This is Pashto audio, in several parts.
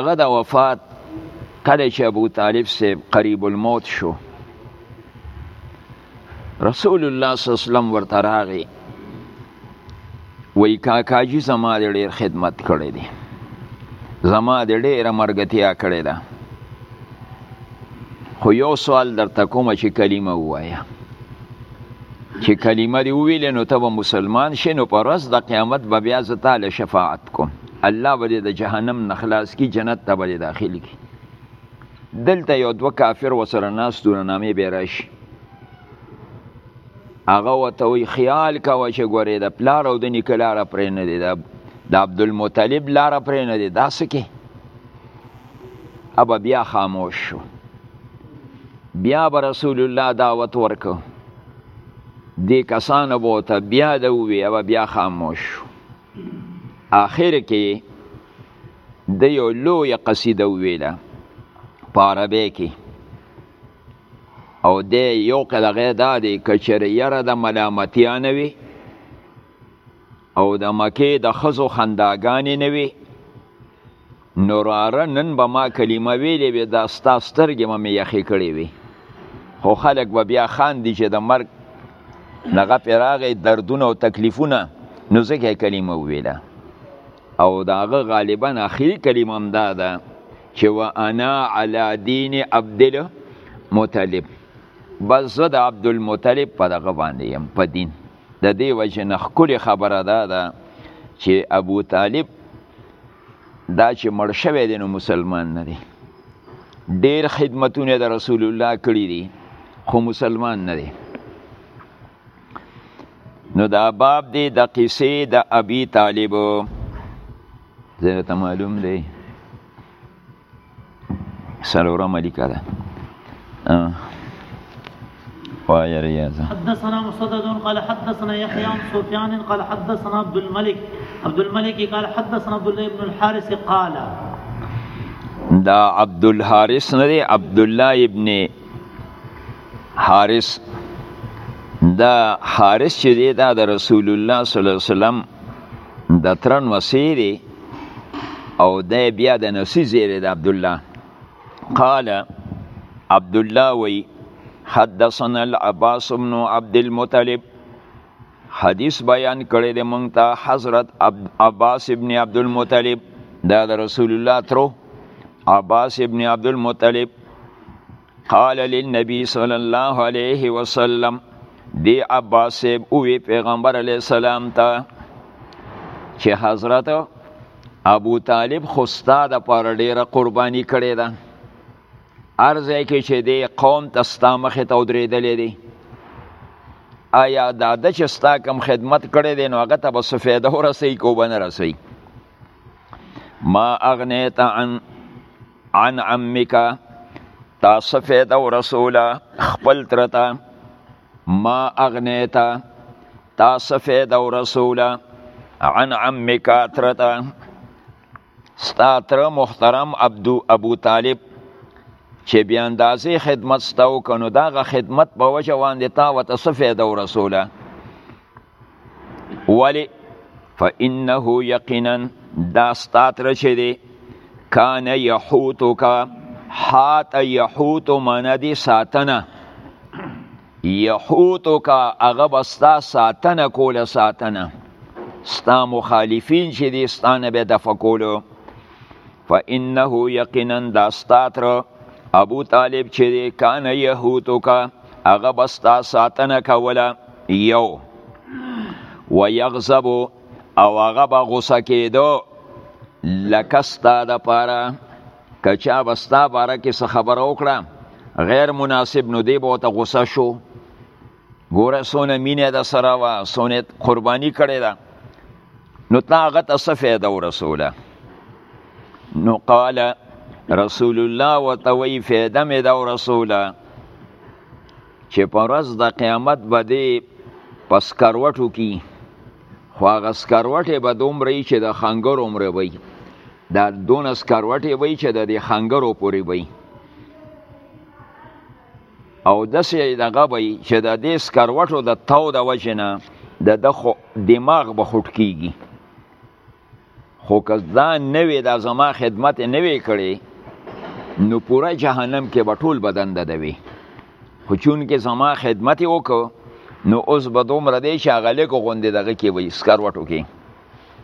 هغه د وفات کله چې ابو طالب صاحب قریب الموت شو رسول الله صلی الله علیه وسلم ورته راغی وای کاکاجی زما د ډیر خدمت کړی دی زما د ډیره مرګتیا کړی ده خو یو سوال درته کوم چې کلمه وایا چې کلمه دی ویل نو ته مسلمان شې نو پر ورځ د قیامت به بیا زه تعالی شفاعت کوم الله به د جهنم نه خلاص کی جنت ته به داخل کی دلته یو دوه کافر وسره ناستونه نامې به راشي هغه وته وی خیال کاوه چې ګورې د پلار او د نیکه لاره پرې نه دی د عبدالمطلب لاره پرې نه دی دا څه کې ابا بیا خاموش شو بیا به رسول الله دعوت ورکو دې کسانو به ورته بیا د ووی ابا بیا خاموش شو آخر کې د یو لوی قصیده ویله په عربی کې او د یو قدغه دا دی کچره یره د ملامتیا نه وي او د مکه د خزو خنداګانې نه وي نو راره نن به ما کلمه ویلې وې دا ستا سترګې به مې یخې کړې وې خو خلک به بیا خاندي چې د مرګ دغه پې راغی دردونه او تکلیفونه نو ځکه کلمه وویله او د هغه غالبا اخري کلمه هم دا ده چې و انا علی دین عبدل مطلب بس زه د عبدالمطلب په دغه باندې یم په دین د دې وجه نه ښکلې خبره دا ده چې ابو طالب دا چې مړ شوی دی نو مسلمان نه دی ډیر خدمتونه د رسول الله کړی دي خو مسلمان نه دی نو دا باب دی د قصې د ابي طالب زه ته معلوم دی سلورم لیکه ده وای ریاض حدثنا مسدد قال حدثنا يحيى عن سفيان قال حدثنا عبد الملك عبد الملك قال حدثنا عبد الله بن الحارث قال دا عبد الحارث نه دی عبد الله ابن حارث دا حارث چې دی دا د رسول الله صلی الله علیه وسلم د ترن وسیری او دی بیا د نسی زیره د عبد الله قال عبد الله وی حدثنا العباس بن عبد المطلب حدیث بیان کړی د مونږ ته حضرت عباس ابن عبد المطلب دا د رسول الله ترو عباس ابن عبد المطلب قال للنبي صلى الله عليه وسلم دی عباس صاحب اوی پیغمبر علیه السلام ته چې حضرت ابو طالب خوستا د پر ډیره قربانی کړی ده ارزه کې چې دی قوم ته ستا مخې ته ودرېدلې دی آیا دا د چې ستا کم خدمت کړی دی نو هغه ته به څه فایده ورسوي که وبه نه رسوي ما اغنیت عن عن عمک تاسو فیدا او رسول خپل ترتا ما اغنیتا تاسو فیدا او رسول عن عمک ترتا ستاتر محترم عبدو ابو طالب چې بیا اندازې خدمت ستاو کنو داغه خدمت په وجه باندې تا وته څه فایده ورسوله ولی فانه یقینا دا ستات رشه دی کان یحوتو کا حات یحوتو مانا دی ساتنه یحوتو کا اغا بستا ساتنه کول ساتنه ستا مخالفین چې دی ستانه به دفع کولو فانه یقینا دا ستاتر ابو طالب چې دی کان یهوتو کا هغه بستا ساتنه کوله یو و یغضب او هغه به غوسه کېدو لکه ستا د پاره که چا بستا باره کې څه خبره وکړه غیر مناسب نو دی به ورته غوسه شو ګوره سونه مینه د سره وا سونه قرباني کړی دا نو تا هغه ته څه فایده ورسوله نو قال رسول الله وتوي فایده مې دا ورسوله چې پر ورځ د قیامت به دی پس کروټو کی خو هغه سکروټې به دومره چې د خنګر عمر وي دا دون سکروټې وي چې د خنګرو پورې وي او داسې دغه به وي چې د دې سکروټو د تاو د وجې نه د د دماغ به خوټ کیږي خو که دا نه وي دا زما خدمت نه وي کړی نو پوره جهنم کې به ټول بدن د دوي خو چون کې زما خدمت وکړو نو اوس به دومره دی چې هغه لږ غوندې دغه کې وي سکروټو کې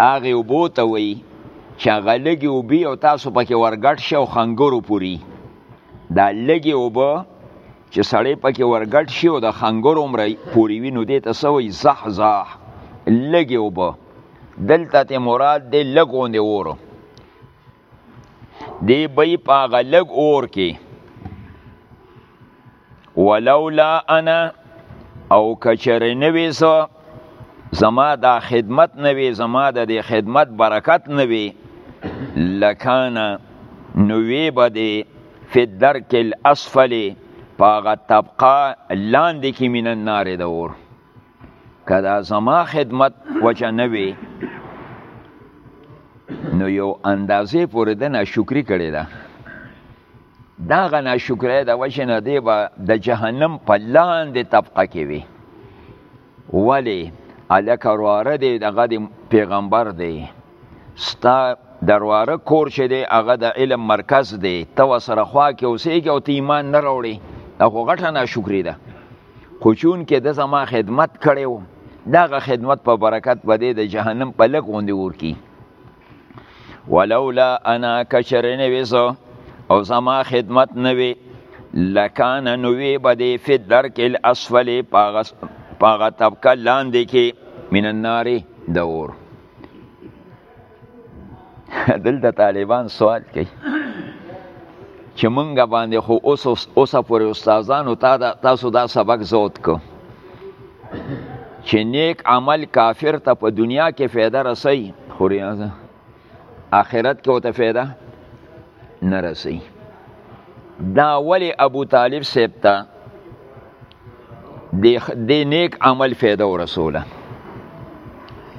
هغه اوبو ته وایي چې هغه لږې اوبه او تاسو پکې ورګډ شئ او خنګرو پوري دا لږې اوبه چې سړی پکې ورګډ شي او د خنګرو عمر پوري وي نو دې ته څه وایي زحزاح لږې اوبه دلته ته مراد دی لږ غوندې اور دی بی په هغه لږ اور کې ولولا انا او کچرې نه وې زه زما دا خدمت نه وې زما د دې خدمت برکت نه وې لکانه نو وی به دی فی درک الاسفل پاغه طبقه لاندې کې من النار د اور کدا زما خدمت وجه نه وي نو یو اندازې پورې د ناشکری کړی ده دا غ ناشکری د وجه نه دی به د جهنم په لاندې طبقه کې وي ولی الکه رواره دی دغه د پیغمبر دی ستا درواره کور چې دی هغه د علم مرکز دی ته ورسره خوا کې اوسېږي او ته ایمان نه راوړې دا خو غټه ناشکري ده خو چون کې د زما خدمت کړی وو دغه خدمت په برکت به دی د جهنم په لږ غوندې اور کی ولولا انا کچر نه ویزو او زما خدمت نه وی لکان نوی به دی فی درک الاسفل پاغه طبقه لاندې کې من النار د اور دلته طالبان سوال کوي چې مونږه باندې خو اوس اوس پورې استادانو تا دا تاسو دا سبق زوت کو چې نیک عمل کافر ته په دنیا کې فایده رسي خو ریاضه آخرت کې وته فایده نه رسي دا ولی ابو طالب سیب ته د نیک عمل فایده ورسوله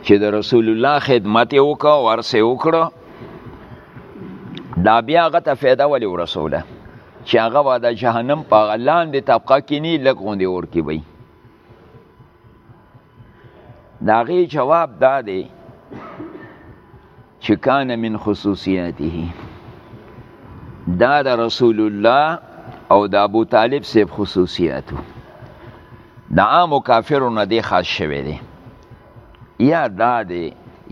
چې د رسول الله خدمت یې وکړ ورسې وکړ دا بیا هغه ته فایده ولې ورسوله چې هغه به د جهنم په لاندې طبقه کې نه لږ غوندې اور کې وي دا غي جواب دا دی چې کان من خصوصیاته دا د رسول الله او د ابو طالب سیب خصوصیاتو د عام کافرو نه دی خاص شوی دی یا دا دی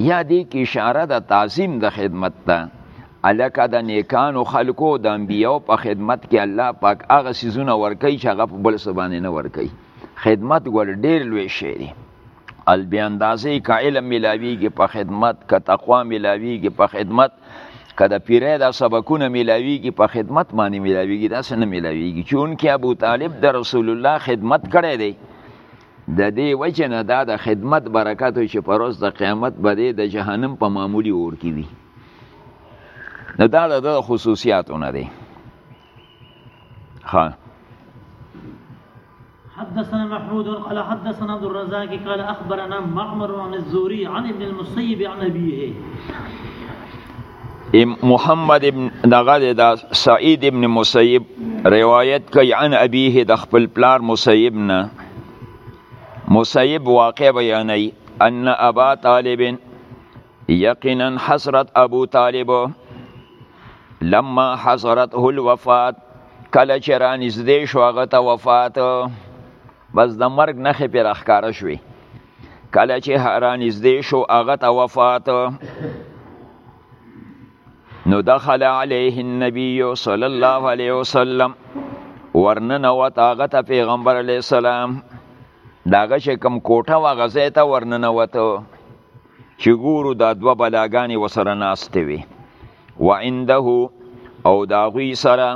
یا دی کې اشاره د تعظیم د خدمت ته الکه د نیکانو خلکو د انبیو په خدمت کې الله پاک هغه سيزونه ورکي چې هغه په بل سبانه نه ورکي خدمت ګول ډیر لوی شی دی ال بیا اندازې کا علم ملاویږي په خدمت کا تقوا ملاویږي په خدمت که د پیره دا سبقونه ملاویږي په خدمت باندې ملاویږي دا څنګه ملاویږي چون کې ابو طالب د رسول الله خدمت کړی دی د دې وجه نه دا د خدمت برکت چې پر ورځ د قیامت به د جهنم په معمولی اور کې وي نو دا د خصوصیاتونه دی ها حدثنا محمود قال حدثنا عبد الرزاق قال اخبرنا معمر عن الزوري عن ابن المسيب عن ابيه محمد ابن دغه د سعید ابن مسیب روایت کوي عن ابيه د خپل پلار مسیب نه مسیب واقع بیانوي ان ابا طالب یقینا حضرت ابو طالب لما حضرت هل وفات کله چې را نږدې شو هغه ته وفات بس د مرګ نښې پرې راښکاره شوې کله چې را نږدې شو هغه ته وفات نو دخل علیه النبی صلی الله علیه وسلم ورننه وت هغه ته پیغمبر علیه السلام داغه چې کوم کوټه وغځې ته ورننه وته چې ګورو دا دوه بلاګانې وسره ناستې وي و عنده او دا غوی سره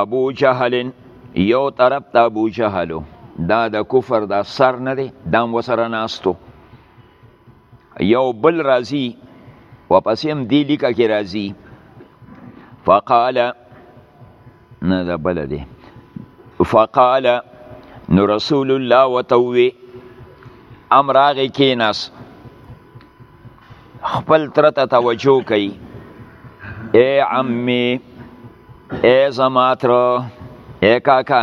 ابو جهل یو طرف ته ابو جهلو دا د کفر دا سر نه دی دا وسره ناستو یو بل راضی و پسیم دی لیکه کې راضی فقال نه دا بل دی فقال نو رسول الله وتوي امر هغه کې ناس خپل تر ته توجه کوي اے عمي اے زماتر اے کاکا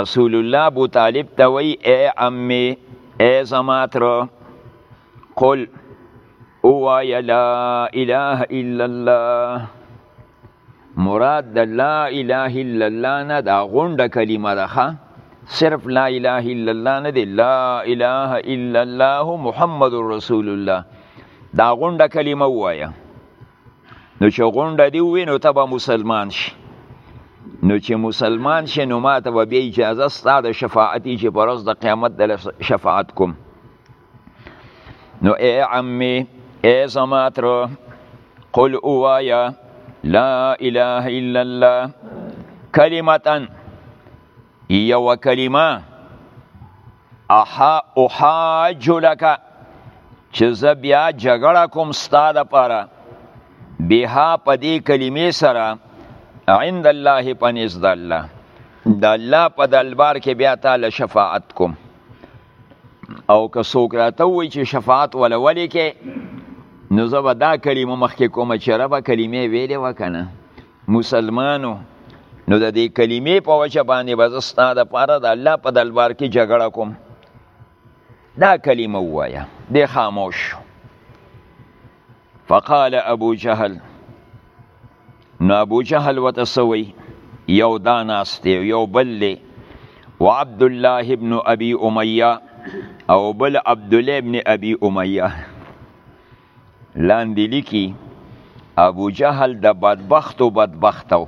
رسول الله ابو طالب ته وی اے عمي اے زماتر قل او یا لا اله الا الله مراد د لا اله الا الله نه دا غونډه کلمه ده ښه صرف لا اله الا الله نه دی لا اله الا الله محمد رسول الله دا غونډه کلمه وایا نو چې غونډه دی وینو ته به مسلمان شي نو چې مسلمان شې نو ما ته به بیا اجازه ستا د شفاعت چې پر ورځ د قیامت د شفاعت کوم نو اے عمی اے زماتر قل اوایا لا اله الا الله کلمتا یو کلمه احا احاج لک چې زه بیا جګړه کوم ستا د پاره بها په دې کلمې سره عند الله پنځ د الله د الله په دلبار کې بیا تعالی شفاعت کوم او که څوک راته وایي چې شفاعت ولا ولې کې نو زه به دا کلمه مخکې کوم چې ربه کلمې ویلې وکنه مسلمانو نو د دې کلمې په وجه باندې به زه ستا دپاره د الله په دلبار کې جګړه کوم دا کلمه ووایه دی خاموش فقال ابو جهل نو ابو جهل وته سوی یو دا ناست دی یو بل دی و عبد الله ابن ابي اميه او بل عبد الله ابن ابي اميه لاندې لیکي ابو جهل د بدبخت او بدبختو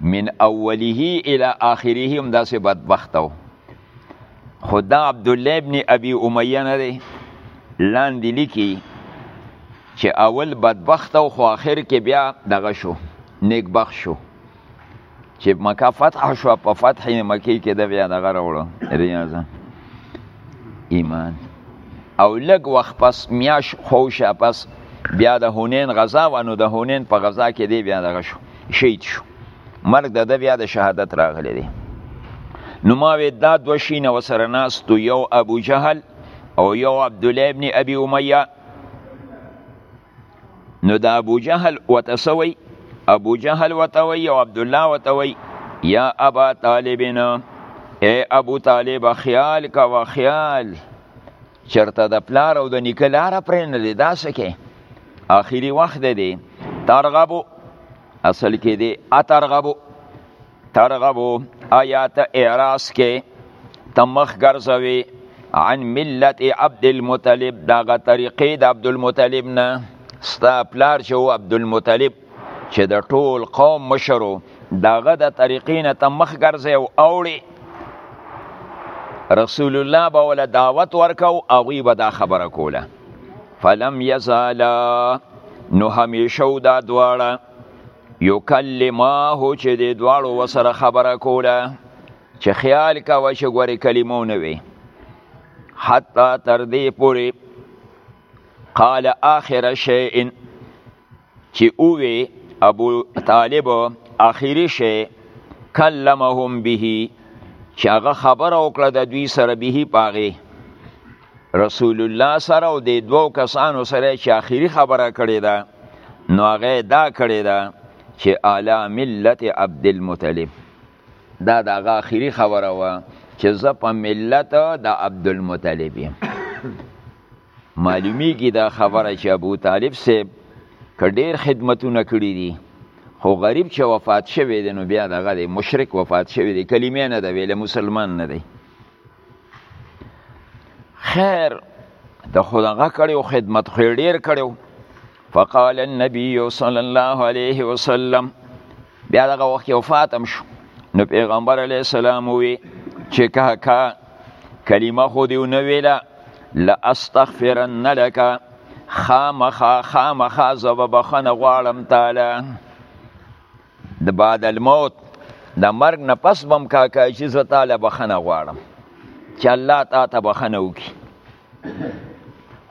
من اوله الى اخره هم داسې بدبختو خدا عبد الله ابن ابي اميه نه دی لاندې لیکي چې اول بدبخت او خو اخر کې بیا دغه شو نیک بخت شو چې مکه فتح شو په فتح مکه کې د بیا دغه راوړو ریاضه ایمان او لږ وخت پس میاش خوشه پس بیا د هونین غزا و نو د هونین په غزا کې دی بیا دغه شو شهید شو مرګ د ده بیا د شهادت راغلی دی نو ما وې دا دوه شینه وسره ناستو یو ابو جهل او یو عبدالله ابن ابي امیه نو دا ابو جهل وتسوي ابو جهل وتوي او عبد الله وتوي یا ابا طالبنا اے ابو طالب خیال کا و خیال چرته د پلار او د نیکه لاره پرې نه دی دا سکه آخري وخت دی ترغبو اصل کې دی اترغبو ترغبو آیات اعراض کې تمخ ګرځوي عن ملت عبد المطلب داغه طریقې د عبد المطلب نه ستا پلار چې و عبد المطلب چې د ټول قوم مشرو داغه د طریقې نه تمخ ګرځي او اوړي رسول الله به ول دعوت ورکاو او غي به دا خبره کوله فلم یزالا نو همیشه دا دواړه یکلماه چې د دواړو وسره خبره کوله چې خیال کاوه چې ګورې کلمو نه وي حتی تر دې پورې قال آخر شیء چې اووی ابو طالب آخري شی کلمهم به چې هغه خبره وکړه د دوی سره به پاغي رسول الله سره او د دوو کسانو سره چې آخري خبره کړې ده نو هغه دا کړې ده چې اعلی ملت عبد المطلب دا د هغه آخري خبره وه چې زه په ملت د عبد المطلب یم معلومیږي دا خبره چې ابو طالب صاحب که ډېر خدمتونه کړي دي خو غریب چې وفات شوی دی نو بیا دغه دی مشرک وفات شوی دی کلمې نه ده ویلې مسلمان نه دی خیر ته خو دغه کړو خدمت خو ډیر کړو فقال النبي صلی الله علیه وسلم بیا دغه وخت وفات هم شو نو پیغمبر علیه السلام وی چې کا کا کلمه خو دی نه ویله لا استغفرن لك خامخا خامخا زب بخنه غواړم تعالی د بعد الموت د مرګ نه پس بم کاکا چې زه تعالی بخنه غواړم چې الله تا ته بخنه وکي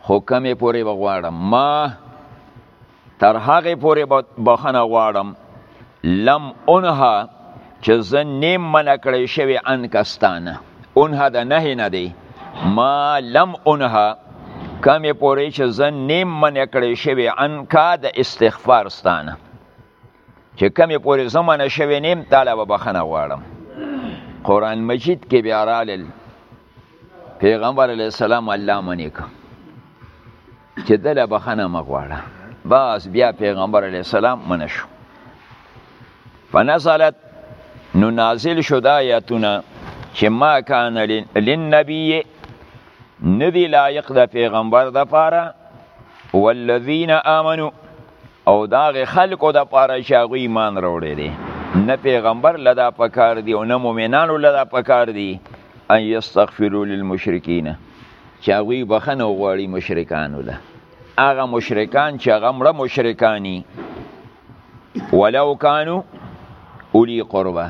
خو کمې پورې بغواړم ما تر هغه پورې بخنه غواړم لم انها چې زه نیم منع کړی شوی ان کستانه انها د نه نه دی ما لم انها کمې پورې چې زه نیم منع کړی شوی ان کا د استغفار ستانه چې کمی پورې زمانه شوی نیم تعالی به بخنه غواړم قران مجید کې بیا رالل پیغمبر علی السلام الله منی کو چې دله بخنه مغواړه بس بیا پیغمبر علی السلام منشو فنزلت نو نازل شو دا آیاتونه چې ما کان للنبی ندی لایق د پیغمبر د پاره والذین آمنو او دا غي خلکو د پاره چې هغه ایمان راوړي دي نه پیغمبر لدا پکار دی او نه مؤمنانو لدا پکار دی ان یستغفروا للمشرکین چې هغه بخنه غواړي مشرکانو له هغه مشرکان چې هغه مړه مشرکانی ولو کانو اولی قربه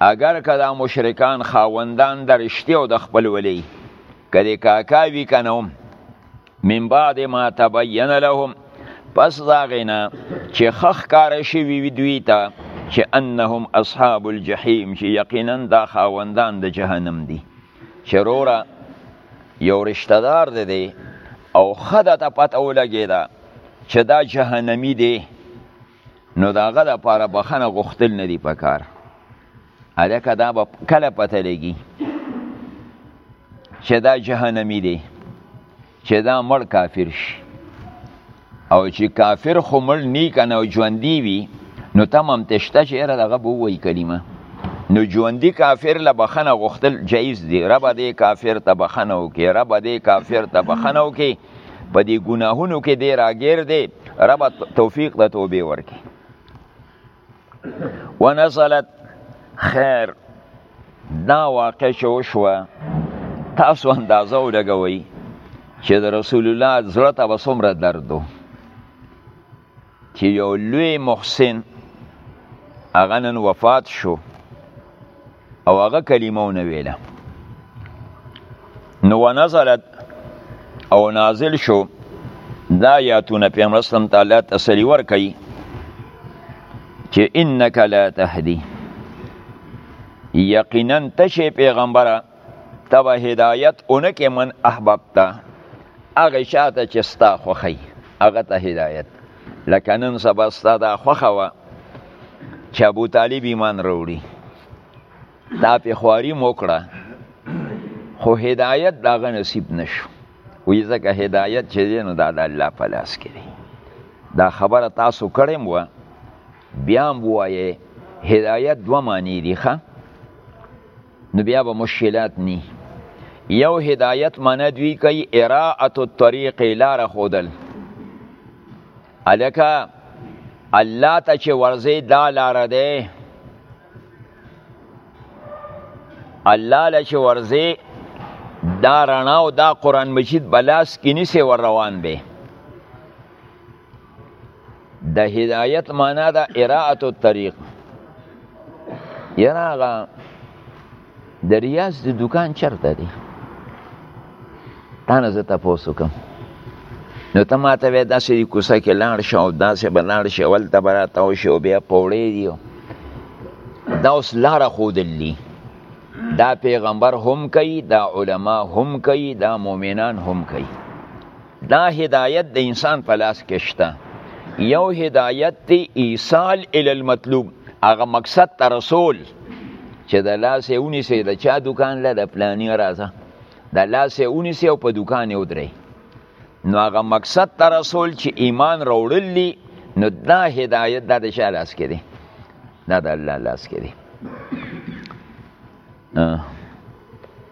اگر که دا مشرکان خاوندان درشتي او د خپل ولی کله کاکا وی کنوم من بعد ما تبین لهم پس دا غینا چې خخ کار شي وی دوی ته چې انهم اصحاب الجحیم چې یقینا دا خاوندان د جهنم دي چې روره یو رشتہ دار دی دی او خدای ته پته ولګی دا چې دا جهنمی دی نو د هغه لپاره بخښنه غوښتل نه دي پکار هلکه دا به کله پته لګي چې دا جهنمی دی چې دا مړ کافر شي او چې کافر خو مړ نی کنه او ژوندی وي نو تمام تشته چې یاره دغه به ووایي کلمه نو ژوندي کافر له بخنه غوښتل جایز دی رب دې کافر ته بخنه وکي رب دې کافر ته بخنه وکي په دې ګناهونو کې دی راګیر دی رب توفیق د توبې ورکې ونزلت خیر دا واقع چې وشوه تاسو اندازه ولګوئ چې د رسول الله زړه ته به څومره درد و چې یو لوی محسن هغه نن وفات شو او هغه کلمه ونه ویله نو ونزلت او نازل شو دا یاتونه پیغمبر اسلام تعالی تسلی ورکړي چې انک لا تهدی یقینا ته شی پیغمبره ته به هدایت اونکې من احببته هغه چاته چې ستا خوښي هغه ته هدایت لکه نن سبا ستا دا خوښه وه چې ابو طالب ایمان راوړي دا پې خواري مو کړه خو هدایت د هغه نصیب نشو وی ځکه هدایت چې دی نو دا د الله په لاس کې دی دا خبره تاسو کړې وه بیا هم ووایې هدایت دوه معنی دي ښه نو بیا به مشکلات نی یو هدایت معنی دوی کوي اراعت الطریق لار خودل الکه الله ته چې ورځي دا لار ده الله له چې ورځي دا رڼا او دا قران مجید بلاس کې نسی ور روان دی د هدایت معنا د اراعت الطريق یراغه د ریاض د دکان چرته دی تا نه زه تاسو کوم نو ته ما ته وې داسې کوسه کې لاړ شه او داسې به لاړ شه ول ته به راته وشي او بیا پوړې دی دا اوس لاره ښودلي دا پیغمبر هم کوي دا علما هم کوي دا مؤمنان هم کوي دا هدایت د انسان په لاس کې شته یو هدایت دی ایصال ال المطلوب هغه مقصد ته رسول چې د لاس یې ونیسي د چا دکان له د پلاني راځه د لاس یې ونیسي او په دکان یې ودرې نو هغه مقصد ته رسول چې ایمان راوړل دي نو دا هدایت دا د چا لاس کې دی دا د الله لاس کې دی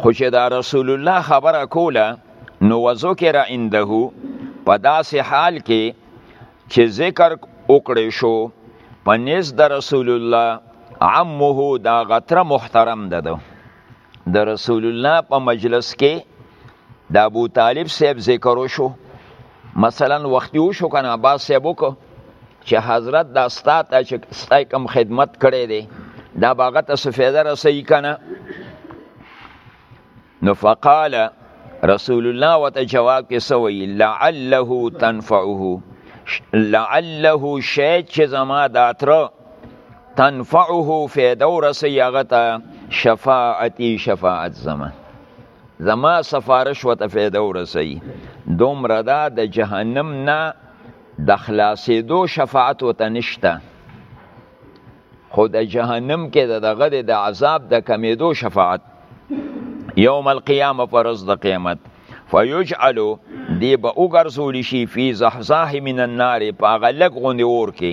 خو چې دا رسول الله خبره کوله نو وذکر عنده په داسې حال کې چې ذکر وکړې شو په نس د رسول الله عمه دا غتر محترم ده ده د رسول الله په مجلس کې د ابو طالب صاحب ذکر وشو مثلا وختي وشو کنه عباس صاحب وکړو چې حضرت دا ستا ته چې ستا کم خدمت کړی دی دا باغه ته څه فایده رسوي که نه نو فقال رسول الله ورته جواب کې څه وایي لعله تنفعه لعله شی چې زما دا تره تنفعه فایده ورسوي هغه ته شفاعتي شفاعت زما زما سفارش ورته فایده ورسوي دومره دا د جهنم نه د خلاصېدو شفاعت وته نشته خو د جهنم کې د دغه د عذاب د کمیدو شفاعت یوم القیامه فرض د قیامت فیجعلو دی به وګرځول شي فی زحزاح من النار په هغه لږ غوندې اور کې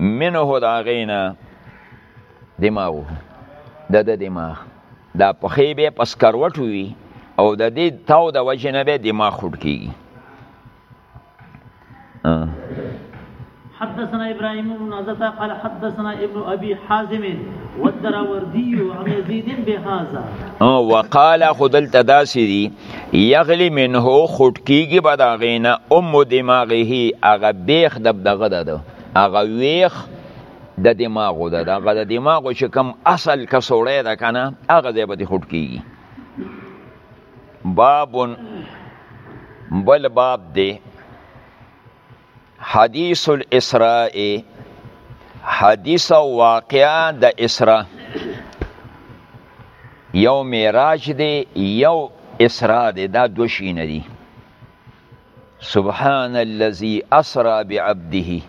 منه دا غینا دماغو د د دماغ دا پخې به پس کروټ وي او د دې تاو د وجه نه به دماغ خټ کیږي حدثنا ابراهيم بن عزتا قال حدثنا ابن ابي حازم والدراوردي عن يزيد بهذا وقال خدلت داسري یغلی منه خټ کیږي به دا غینه ام دماغه هغه بیخ د دغه ده هغه ویخ د دماغو ده دغه د دماغو چې کم اصل کسوړی ده کنه هغه ځای به خټ کیږي بابون بل باب دی حدیث الاسراء حدیث او واقعا د اسراء یو معراج دی یو اسراء دی دا دو شین دی سبحان الذي اسرا بعبده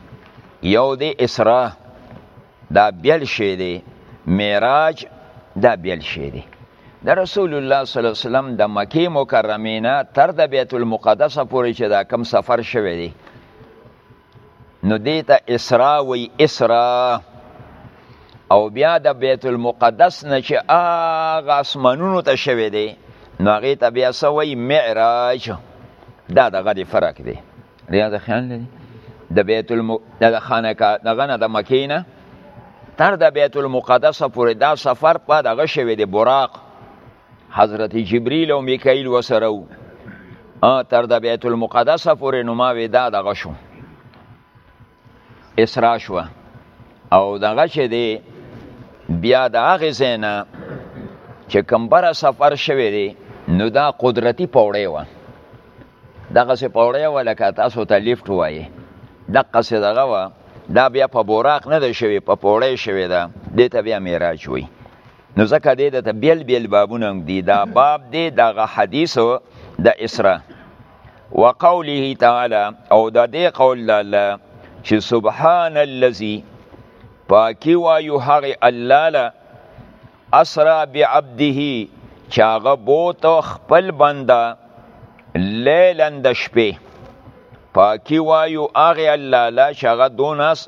یو دی اسراء دا بیل شی دی معراج دا بیل شی دی د رسول الله صلی الله علیه وسلم د مکه مکرمه نه تر د بیت المقدس پورې چې دا کم سفر شوی دی نو دې ته اسرا وی اسرا او بیا د بیت المقدس نه چې هغه اسمانونو ته شوی دی نو هغه ته بیا سوی معراج دا دغه فرق دی ریا د خیال نه د بیت الم د خانقا دغه نه د مکې نه تر د بیت المقدس پورې دا سفر په دغه شوی دی براق حضرت جبرئیل او میکائیل وسره وو تر د بیت المقدس پورې نو ما وې دا دغه شو اسرا شو او دغه چې دی بیا د هغې ځای نه چې کمبره سفر شوی دی نو دا قدرتي پوړی وه دغسې پوړی وه لکه تاسو ته لیفټ وایي دقسې دغه وه دا بیا په بوراق نه ده شوې په پوړی شوې ده دې ته بیا معراج وایي نو ځکه دې ته بیل بیل بابونه هم دي دا باب دی دغه حدیثو د اسرا وقوله تعالی او د دې قول د الله چې سبحان الذي پاکي وایو هغه الله له اسرا بعبده چې هغه بوته خپل بنده لیلا د شپې پاکي وایو هغه الله له چې هغه دونس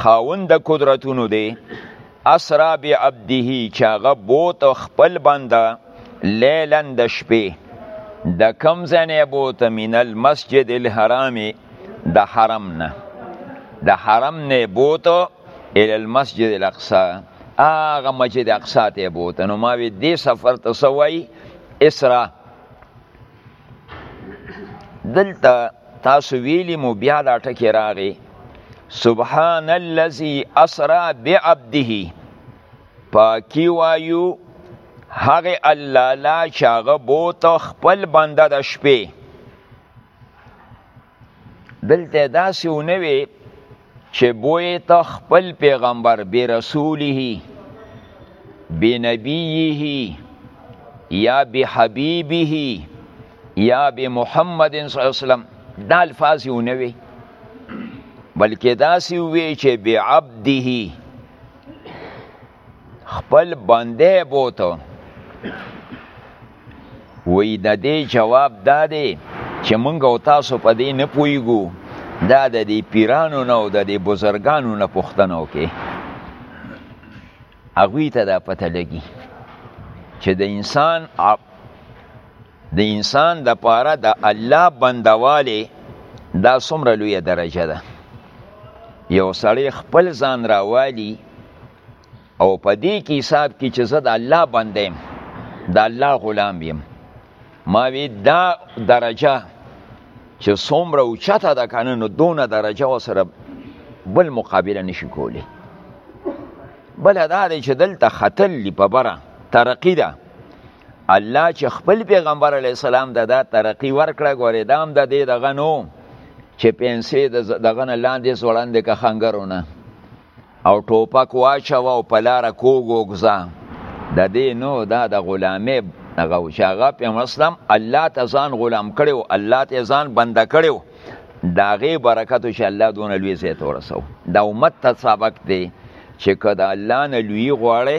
خاوند د قدرتونو دی اسرا بعبده چې هغه بوت خپل بنده لیلن د شپې د کم ځنې بوت من المسجد الحرام د حرم نه د حرم نه بوت ال المسجد الاقصى هغه مسجد اقصا ته بوت نو ما وی دې سفر ته سوای اسرا دلته تاسو ویلی مو بیا دا ټکی راغی سبحان الذي اسرا بعبده پاکی وایو هغه الله لا چاغه بوت خپل بنده د شپې دلته داسې ونه وي چې بوی ته خپل پیغمبر بی رسوله بی نبیه یا بی حبیبه یا بی محمد صلی الله علیه وسلم دا الفاظ ونه وي بلکې داسې وي چې بی عبده خپل بنده بوته وی د دې جواب دا دی چې مونږ او تاسو په دې نه پویګو دا د دې پیرانو نه او د دې بزرګانو نه پوښتنه وکي هغه ته دا پته لګي چې د انسان د انسان د پاره د الله بندواله دا څومره لویه درجه ده یو سړی خپل ځان راوالی او په دې کې حساب کې چې زه د الله بندم د الله غلام یم ما وی دا درجه چې څومره اوچته ده کنه نو دونه درجه وسره بل مقابله نشي کولی بل دا دی چې دلته خطل په بره ترقی ده الله چې خپل پیغمبر علی السلام د دا ترقی ورکړه ګورې دام د دې دغه نو چې پنسې دغه نه لاندې ځوړند که خنګرونه او ټوپک واچو او په لار کوګوګزا د دې نو دا د غلامې هغه او چې هغه په مسلم الله ته ځان غلام کړو الله ته ځان بنده کړو دا غي برکت چې الله دون لوی زیت ورسو دا امت ته سبق دی چې کله الله نه لوی غواړي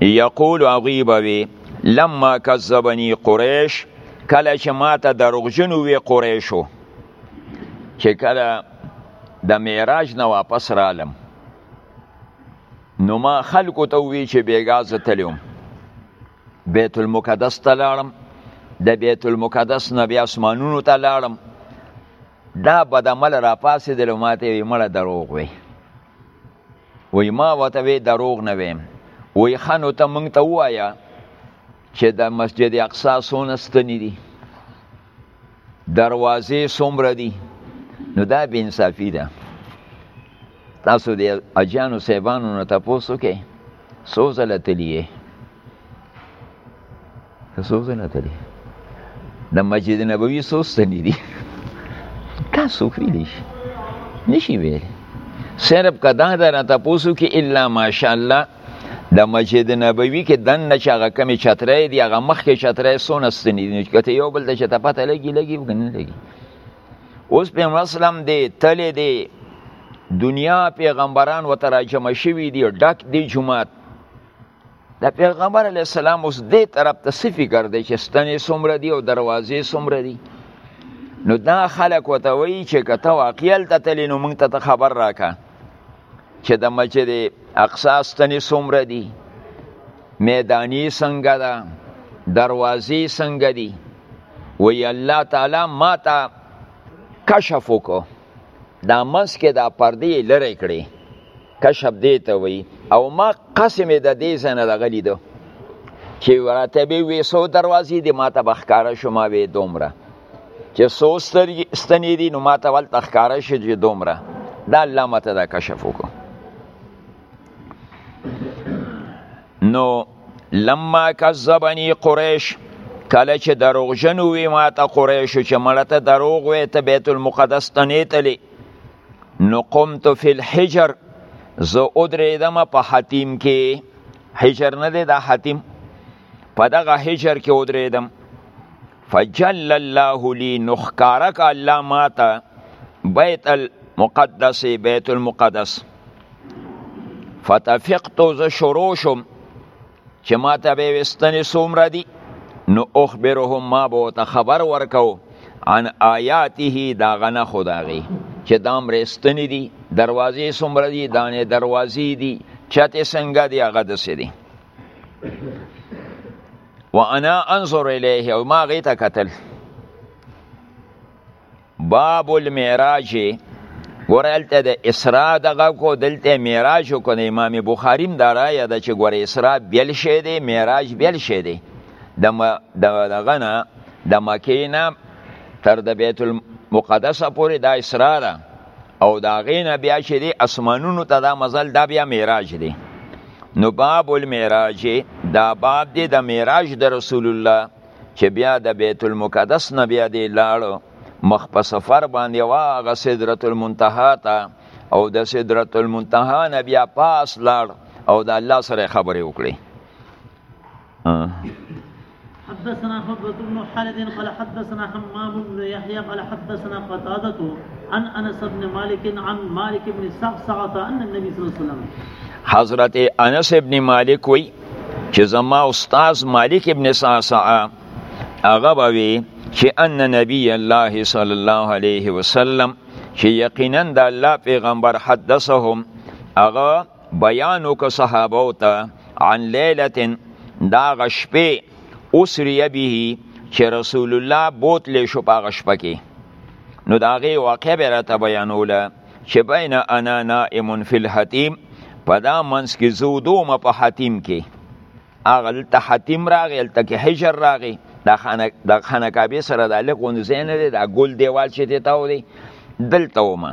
یقول هغوی به وي لما کذبني قریش کله چې ما ته دروغجن وي قریشو چې کله د معراج نه واپس رالم نو ما خلکو ته وی چې بیګا زه تلم بیت المقدس ته لاړم د بیت المقدس نه بیا اسمانونو ته لاړم دا بد عمل را پاسې د لوماته وی مړه دروغ وی وی ما وته وی دروغ نه ویم وی خنو ته مونږ ته وایا چې د مسجد اقصا سونه ستنی دي دروازې څومره دي نو دا بې انصافي ده تاسو د اجانو صاحبانو نه تاسو کې سوزله تلیه څو ځنه ته دي د مسجد نبوي څو ستنې دي دا څوک ویلی شي نشي ویلی صرف که دا درنه تپوس وکړي الا ماشاءالله د مسجد نبوي کې دننه چې هغه کمې چترۍ دي هغه مخکې چترۍ څونه ستنې دي نو که ته یو بل ته چې ته پته لګي لګي که نه لګي اوس پیغمبر اسلام دی تللی دی دنیا پیغمبران ورته راجمع شوي دي ډک دی جومات د پیغمبر علی السلام اوس دې طرف ته څه فکر دی چې ستنې څومره دي او دروازې څومره دي نو دا خلک ورته وایي چې که ته واقعي هلته تللې نو موږ ته ته خبر راکړه چې د مسجد اقصا ستنې څومره دي میداني څنګه ده دروازې څنګه دي وی الله تعالی ما ته کشف وکړو دا منس کې دا پردې لرې کړې کشف دی ته وي او ما قسم د دې سنه لغلی دو چې وراته به وې سو دروازې دې ماته بخکاره شما وې دومره چې سو ستنې دي نو ماته ول تخکاره شې دومره دا الله ماته دا کشف وکړو نو لما کذبنی قریش کله چې دروغجن وي ما ته قریش چې مړه ته دروغ وي ته بیت المقدس ته نه تلی نو قمت فی الحجر زه ودرېدم په حتیم کې حجر نه دی دا حتیم په دغه حجر کې ودرېدم فجل الله لی نخکارک الله ماته بیت المقدس بیت المقدس فتفقت ز شروع شم چې ماته به وستنې څومره دي نو اخبرهم ما به ورته خبر ورکو عن آیاته دا غنه خداغي چې دا مرستنې دي دروازې څومره دي دانې دروازې دي چته څنګه دی هغه دسې دي وانا انظر الیه او ما غیته قتل باب المعراج ګوره هلته د اسراء دغه کو دلته معراج کو د امام بخاری هم دا رایه ده چې ګوره اسراء بیل شی دی معراج بیل شی دی د دغه نه د مکې نه تر د بیت المقدس پورې دا اسراء ده او دا غینا بیا چې دی اسمانونو ته دا مزل دا بیا معراج دی نو باب المعراج دا باب دی د معراج د رسول الله چې بیا د بیت المقدس نه بیا دی لاړ مخ په سفر باندې واغه سدرۃ المنتها ته او د سدرۃ المنتها نه بیا پاس لاړ او د الله سره خبرې وکړي حدثنا حبة بن خالد قال حدثنا حمام بن يحيى قال حدثنا قتادة عن انس بن مالك عن مالك بن صعصعة ان النبي صلى الله عليه وسلم حضرت انس بن مالك وی چې زما استاد مالک ابن صعصعة هغه وی چې ان نبی الله صلی الله علیه وسلم چې یقینا د الله پیغمبر حدثهم هغه بیان وک صحابه او ته عن ليله دا غشپې اسری به چې رسول الله بوت لې شو په غشپ کې نو دا غي واقع به راته بیانوله چې بین انا نائم فی الحتیم په دا منس کې زو دوم په حتیم کې اغل ته حتیم راغی ال تک حجر راغی دا خانه د خانه کعبه سره د لغون زین دی دا ګل دیوال چې ته تاو دی دلته ومه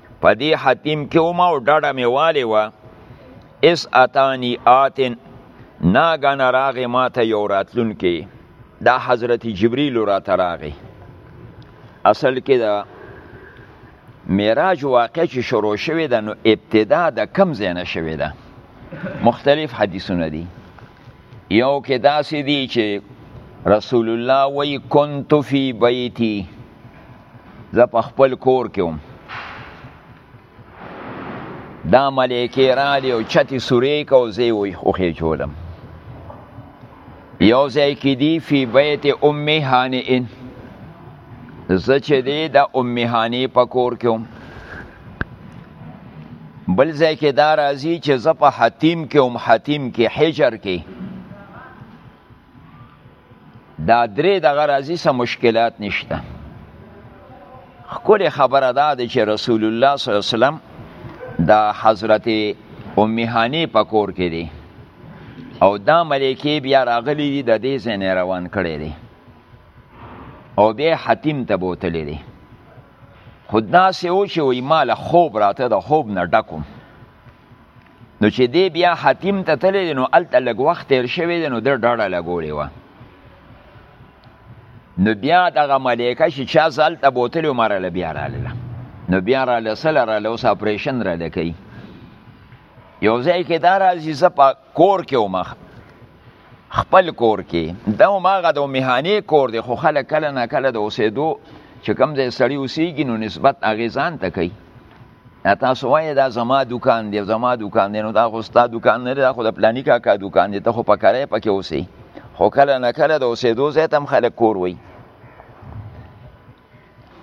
په دې حتیم کې وم او ډډه مې والې وه اس اتانی آتن ناګانه راغې ما ته یو راتلونکې دا حضرت جبریل راته راغې اصل کې دا معراج واقع چې شروع شوې ده نو ابتدا د کم ځای نه شوې ده مختلف حدیثونه دي یو کې داسې دی چې رسول الله وی كنت فی بیتی زه په خپل کور کې وم دا ملایکې رالی او چتې سورې کو زه یې وخېچولم یو ځای کې دی فی بیت ام هانئ زه چې دی د ام هانئ په کور کې وم بل ځای کې دا راځي چې زه په حتیم کې هم حتیم کې حجر کې دا درې دغه راځي سم مشکلات نشته خپل خبره دا ده چې رسول الله صلی الله علیه وسلم دا حضرت ام هانی په کور کې دی او دا ملکی بیا راغلی دی د دې ځای روان کړی دی او بیا حتیم ته بوتلی دی خود داسې و چې وایي ما له خوب راته د خوب نه ډک نو چې دی بیا حتیم ته تللی دی نو هلته لږ وخت تیر شوی دی نو ده ډډه لګولې وه نو بیا دغه ملایکه چې چا زه هلته بوتلې وم راله بیا راله نو بیا راله سله راله اوس اپریشن راله کوي یو ځای کې دا راځي زه په کور کې وم خپل کور کې دا ماغه د میهانه کور دی خو خلک کله نه کله د اوسېدو چې کم ځای سړی اوسېږي نو نسبت هغه ځان ته کوي تاسو وایې دا زما دکان دی زما دکان دی نو دا خو ستا دکان نه دی دا خو د پلاني کاکا دکان دی ته خو په کرای پکې اوسې خو کله نه کله د اوسېدو ځای ته هم خلک کور وایي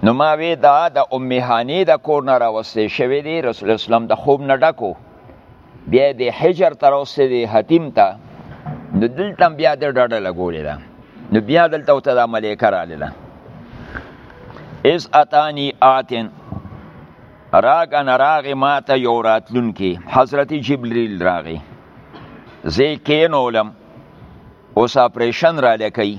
نو ما وی دا د ام هانی د کور نه راوستې شوې دی رسول اسلام د خوب نه ډکو بیا د حجر تر اوسه دی حتیم ته نو دلته بیا د ډډه لګولې ده نو بیا دلته ته د ملائکه رااله ده اس اتانی آتن راګ ان راغ ماته یو راتلون کې حضرت جبرئیل راغی زه کینولم اوس اپریشن را لکې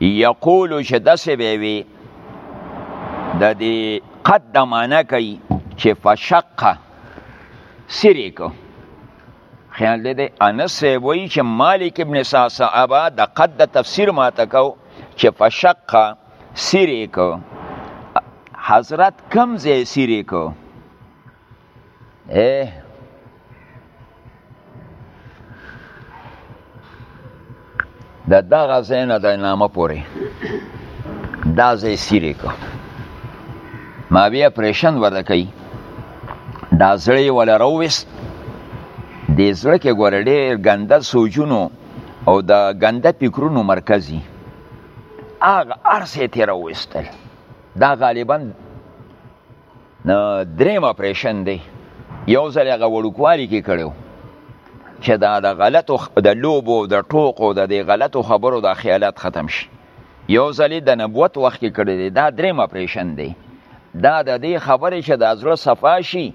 یقولو چې داسې به وي د دې قد د معنا کوي چې فشقه سری کو خیال دې دی انس وی چې مالک ابن ساسا ابا د قد د تفسیر ما تکاو چې فشقه سری کو حضرت کم زی سری کو اے د دغه ځای نه د نامه پورې دا ځای سیرې کو ما بیا پریشن ورته کوي دا زړه یې وله راوویست دې زړه کې ګوره ډېر ګنده سوچونو او د ګنده فکرونو مرکزي هغه هر څه یې ترې راوویستل دا غالبا نو دریم اپریشن دی یو ځل هغه وړوکوالي کې کړو چې دا د غلطو د لوبو د ټوکو د دې غلطو خبرو د خیالات ختم شي یو ځل د نبوت وخت کې کړی دی دا دریم اپریشن دی دا د دې خبرې چې د ازره صفا شي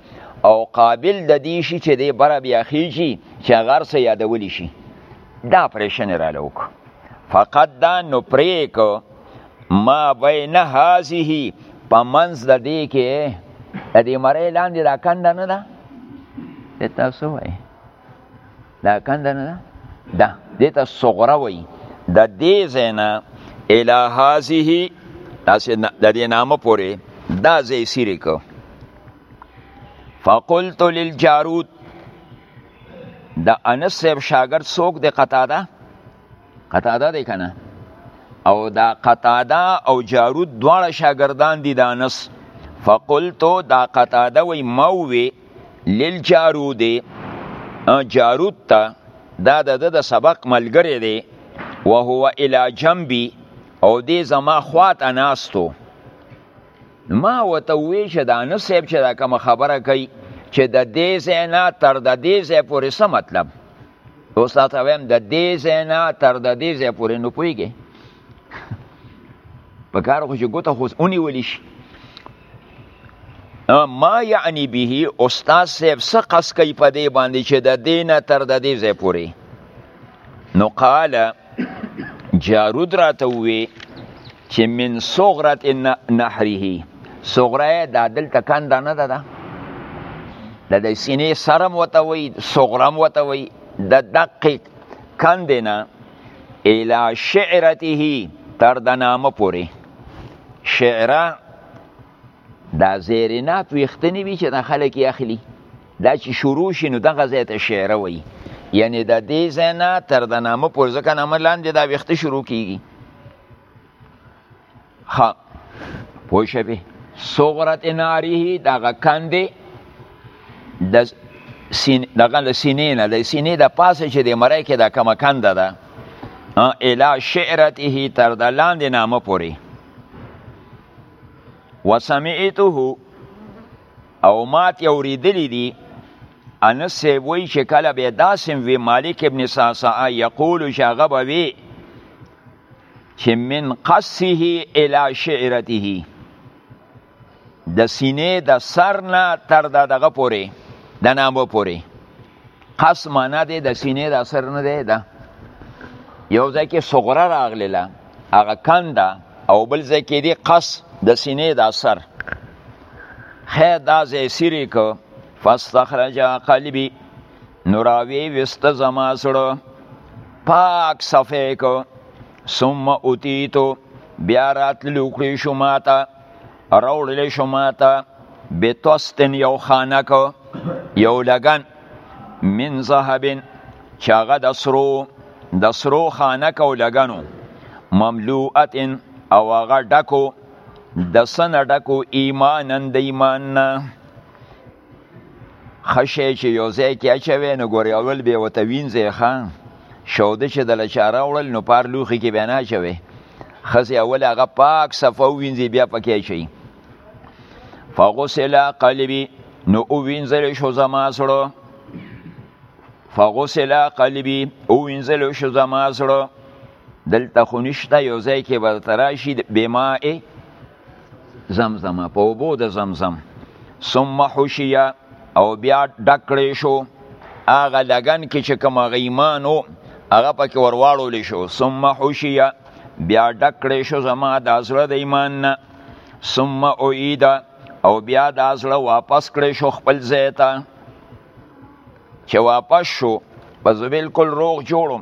او قابل د دې شي چې دې بره بیا خېږي چې غر سه یادولی شي دا اپریشن را لوک فقط دا نو پرې کو ما بین هذه پمنز د دې کې د دې مړې لاندې دا کند نه ده د تاسو وای دا کند نه ده دا د تاسو صغرا وای د دې زینا اله هذه تاسو د دې نامه پورې دا زې سری کو فقلت للجارود د انس صاحب شاګرد څوک د قطاده قطاده دی کنه او دا قطاده او جارود دواړه شاګردان دي د انس فقلت دا قطاده وی مووی للجارود جارود ته دا د د سبق ملګری دی وهو الى جنبي او دې زما خوات اناستو ما وته وی چې دا نه صاحب چې دا کوم خبره کوي چې د دې زینا تر د دې زې پورې څه مطلب اوس تاسو ویم د دې زینا تر د دې زې پورې نو پويږي په کار خو چې ګوته خو اونې ولي شي ما یعنی به استاد صاحب څه قص کوي په دې باندې چې د دینه تر د دې زې پورې نو قال جارود راته وی چې من صغرت نحره صغره دا دلته کنده نه ده ده د د سینې سرم وته وی صغرم وته وی د دقیق کندې نه الی شعرته تر د نامه پورې شعره دا زیرینات ویختنی وی چې د خلک یې اخلي دا چې شروع شي نو دغه ځای ته شعره وایي یعنی د دې ځای نه تر د نامه پورې ځکه نامه لاندې دا ویخته شروع کیږي ښه پوه شوې صغرت ناریه دغه کندې د سین دغه له سینې نه د سینې د پاسه چې د مری کې د کمه کنده ده اله شعرته تر د لاندې نامه پورې وسمعته او مات یوریدلی دی انس سی وی چې کله به داسم وی مالک ابن ساسا یقول شاغه به وی چې من قصه الی شعرته د سینې د سر نه تر دغه پورې د نامو پورې قص معنا دی د سینې د اثر نه دی دا یو ځای کې صغره راغلیله هغه کنده او بل ځای کې دی قص د سینې د اثر خیر دا ځای سیری کو فاستخرج قلبی نوراوی وست زما سړو پاک صفه کو ثم اوتیتو بیا راتلو کړی شو ماته راوړل شو ماته بتوستن یو خانک یو لګن من ذهبن چې هغه د سرو د سرو خانک او لګنو مملوعتن او هغه ډکو د سنه ډکو ایمانن د ایمان نه خشه چې یو ځای کې اچوي نو ګورې اول به وته وینځي ښه شوده چې د لچاره وړل نو پار لوخي کې بیا نه اچوي خزه اول هغه پاک صفو وینځي بیا پکې اچوي فغسل قلبي نو او وینځل شو زما سره فغسل قلبي او وینځل شو زما سره دلته خو نشته یو ځای کې به تراشي بما زمزم په اوبو د زمزم ثم حشیا او بیا ډکړې شو هغه لګن کې چې کوم غیمانو هغه پکې ورواړول شو ثم حشیا بیا ډکړې شو زما د ازړه د ایمان نه ثم اعید او بیا د ازړه واپس کړې شو خپل ځای ته چې واپس شو بس بالکل روغ جوړم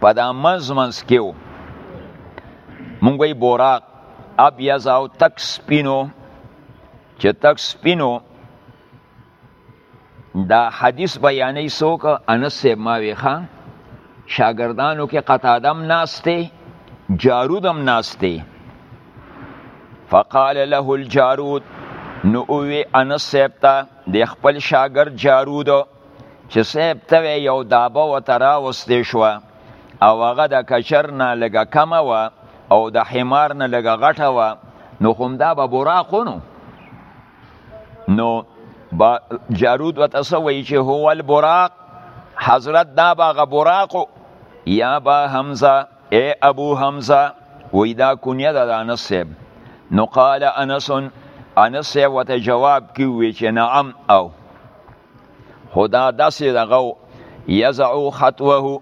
په دا منځ منځ کې و مونږ وی بوراق ابیض او تک سپینو چې تک سپینو دا حدیث بیانې سوک انس صاحب ما ویخه شاګردانو کې قطادم ناشته جارودم ناشته فقال له الجارود نو اوی انس صاحب ته د خپل شاګرد جارود چې صاحب ته یو دابه وته راوستې شوه او هغه د کچر نه لږه کمه وه او د حمار نه لږه غټه وه نو همدا به براق نو نو با جارود وته څه وایي چې هو البراق حضرت دا به هغه براق یا با حمزه اے ابو حمزه وی دا کنیه ده د انس صاحب نو قال انس انس صاحب وته جواب کی وی چې نعم او خدا داسې دغه یزعو خطوه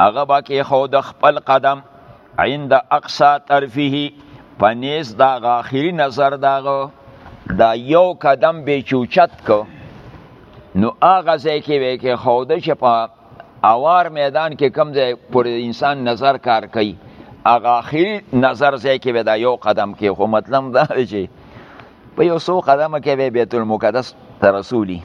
هغه با کې خو د خپل قدم عند اقصا طرفه پنیز دا غاخری نظر داغه دا یو قدم به چوچت کو نو هغه ځای کې وی کې خو د شپه اوار میدان کې کم ځای پر انسان نظر کار کوي هغه اخیری نظر ځای کې به دا یو قدم کې خو مطلب دا دی چې په یو څو قدمه کې به بیت المقدس ته رسولي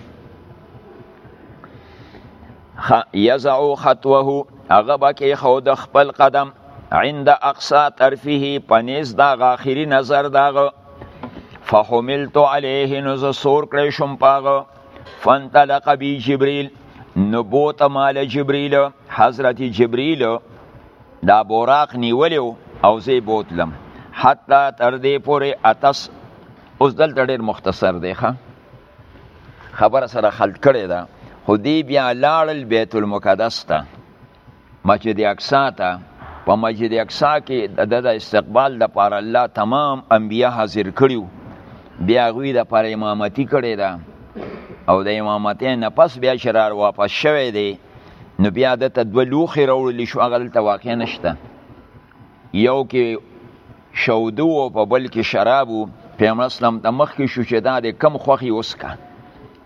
یزعو خطوه هغه به کې خو د خپل قدم عند اقصا طرفه پنیز دا غاخری نظر داغه فحملت علیه نو زه سور کړی شم پاغه فانطلق بی جبريل نو بوت مال جبريل حضرت جبريل دا بوراق نیولیو او زی بوتلم حتی تر دې پورې اتس اوس دلته ډېر مختصر دی ښه خبره سره خلط کړې ده خو دی بیا لاړل بیت المقدس ته مسجد اقصا ته په مسجد اقصا کې د استقبال د پاره الله تمام انبیا حاضر کړیو بیا غوی د پر امامتی کړی دا او د امامتی نه پس بیا شرار واپس شوه دی نو بیا د ته دوه لوخي راوړل شو هغه دلته واقع نشته یو کې شودو او په بل کې شرابو پیغمبر اسلام ته مخکې شو چې دا د کم خوخي وسکه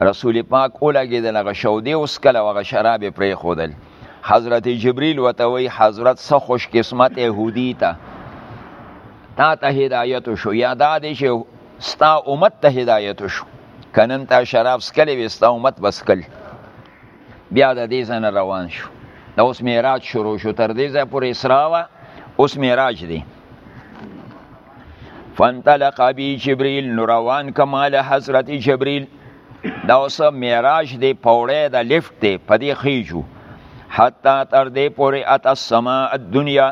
رسول پاک اولګې د لغه شودې وسکله وغه شراب پرې خودل حضرت جبريل وته وی حضرت سه خوش قسمت يهودي ته تا ته هدایت شو یا دا دې چې ستا امت ته هدایت شو کنن تا شراب سکلې وستا امت بسکل بیا د دې ځنه روان شو دا اوس معراج شروع شو تر دې ځای پورې اسراء وا اوس معراج دی فانطلق ابي جبريل نو روان کمال حضرت جبريل دا اوس معراج دی پوړې د لفت دی په دې خيجو حتی تر دې پورې ات السما الدنيا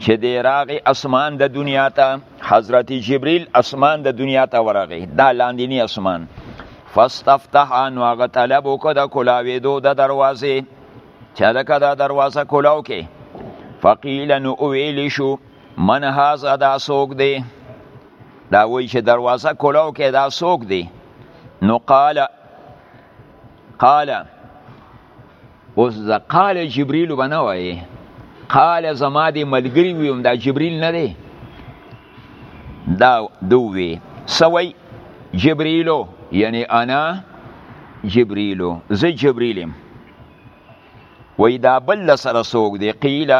چې دی راغی اسمان د دنیا ته حضرت جبرئیل اسمان د دنیا ته ورغی دا لاندینی اسمان فاستفتح نو هغه طلب وکړه د کلاوېدو د دروازې چې هلکه دا دروازه کلاو کې فقیل نو ویلی شو من هذا دا څوک دی دا وایي چې دروازه کلاو کې دا څوک دی نو قال قال اوس د قال جبريل بنه وایي قال زما دی ملګری ویم دا جبريل نه دی دا دوی سوی جبريلو یعنی انا جبريلو زه جبريلم وای دا بل سره سوق دی قیل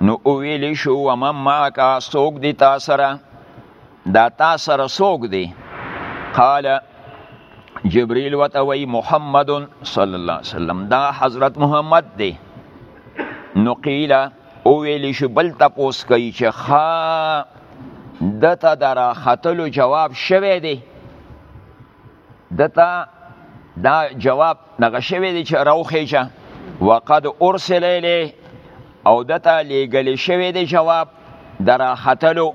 نو اویل شو ومن معک سوق دی تا سره دا تا سره څوک دی قال جبريل وته وی محمد صلی الله علیه وسلم دا حضرت محمد دی نو قیل او ویلی شو بل تپوس کوي چې خا دته درا خطلو جواب شوه دی دته دا جواب دغه شوی دی چې راوخیجه وقد ارسل الیه او دته لیږل شوی دی جواب دراختلو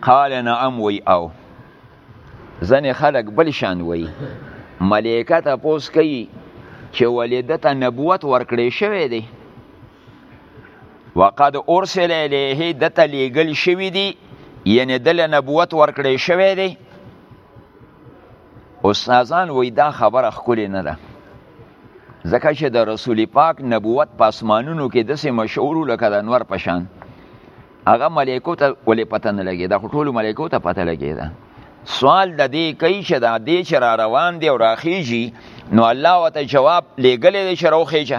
قال نعم وی او ځنې خلک بل شان وی ملائکه ته پوس کوي چې ولې دته نبوت ورکړی شوی دی وقد ارسل الیه دته لیګل شوی دی یعنی دل نبوت ورکړی شوی دی استادان وای دا خبره خکلی نه ده ځکه چې د رسول پاک نبوت په اسمانونو کې داسې مشهور لکه د انور پشان هغه ملائکو ته ولې پته نه لګي دا ټول ملائکو ته پته لګي دا سوال د دې کوي چې دا دې چې را روان دی او راخیږي نو الله وته جواب لګلې دې چې راوخیږي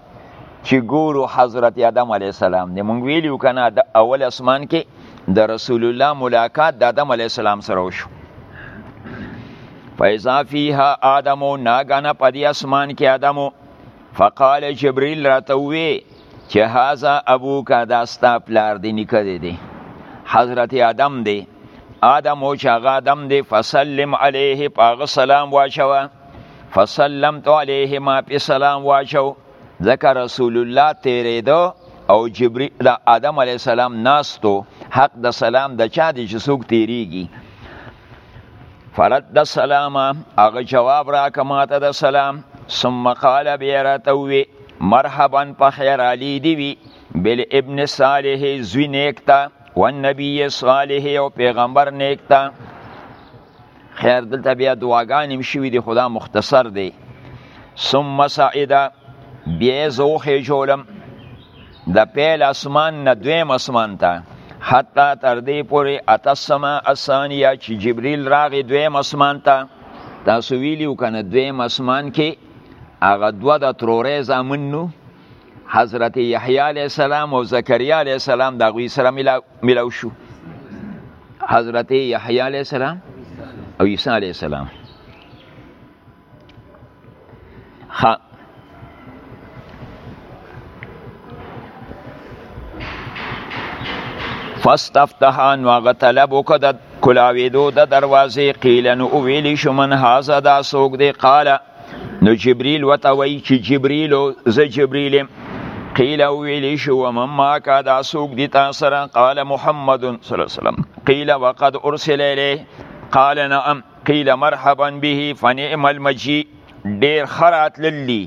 چې ګورو حضرت آدم علی السلام دی مونږ ویلو کنه د اول اسمان کې د رسول الله ملاقات د آدم علی السلام سره وشو فیضا فیها آدمو ناګانه په دې اسمان کې آدمو فقال جبريل راته وی چې هاذا ابوک دا ستا پلار دی نیکه دی, دی حضرت آدم دی آدم او چې هغه آدم دی فسلم علیه پاغه سلام واچوه فسلمت علیه ما په سلام واچو ځکه رسول الله تیرېدو او جبرئیل د آدم علیه السلام ناستو حق د سلام د چا دی چې څوک تیریږي فرد السلام هغه جواب راکه ماته د سلام ثم قال بیا راته وی مرحبا په خیر علی دی وی بل ابن صالح زوی نیکتا و نبی صالح او پیغمبر نیکتا خیر دلته بیا دعاګانې هم شوي دي خو دا مختصر دی ثم صعده بیا یې زه وخېژولم د پیل اسمان نه دویم اسمان ته حتی تر دې پورې اته سما اسانیا چې جبرئیل راغی دویم اسمان ته تاسو ویلیو کنه دویم اسمان کې هغه دوه د ترورې زامن نو حضرت یحیی علیه السلام او زکریا علیه السلام د غوی سره ملاو شو حضرت یحیی علیه السلام او عیسی علیه السلام خ فاستفتحا نو طلب وکړه د کلاویدو د دروازې قیل نو ویلی شو من هازه دا سوګ دی قاله نو جبريل وته وای چې جبريل زه جبريل قيل ویل شو ومن ما کا دا سوق دي تاسو سره قال محمد صلی الله علیه وسلم قيل وقد ارسل الیه قال نعم قيل مرحبا به فنعم المجيء ډیر خرات للی